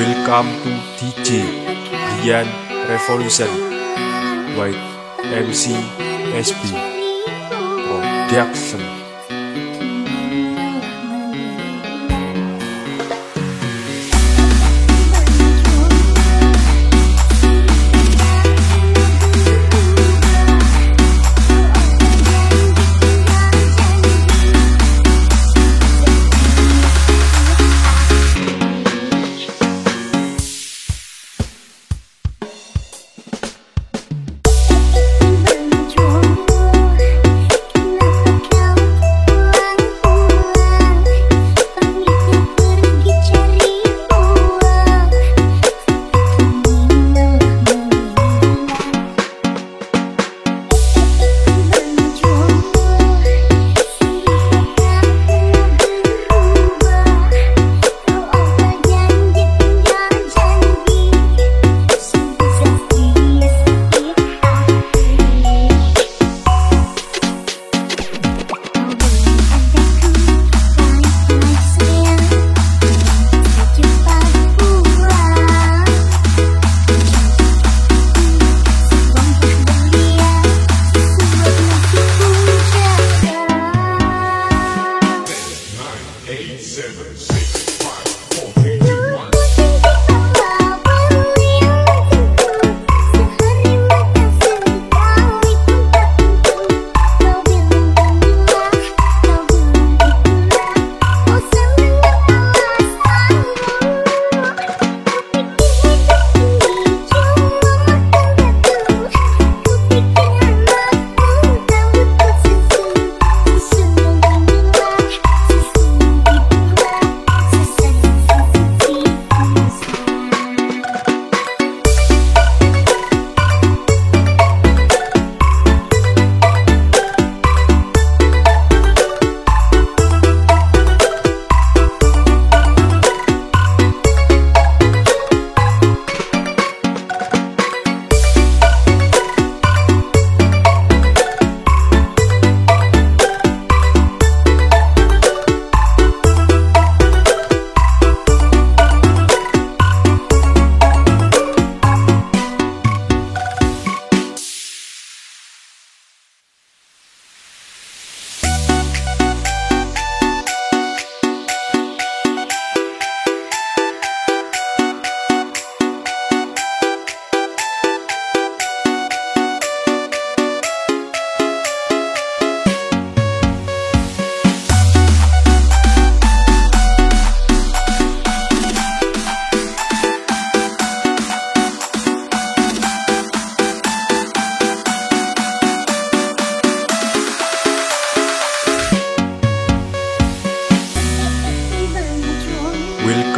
Welcome to DJ Rian Revolution by MC SB Production Seven.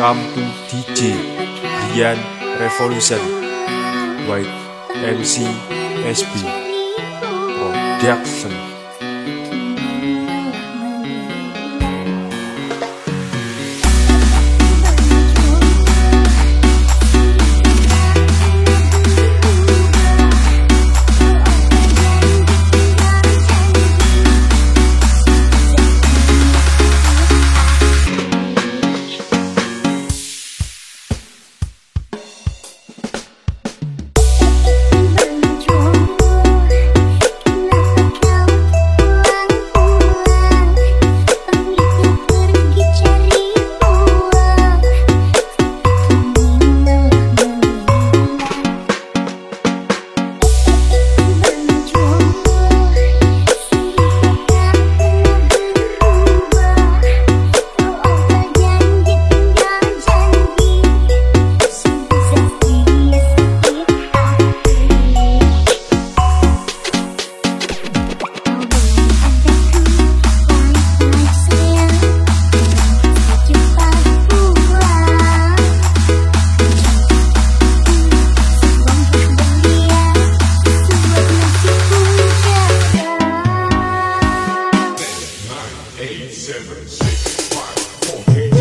Welcome to DJ Rian Revolution. By MC SB Production eight, seven, six, five, four, eight.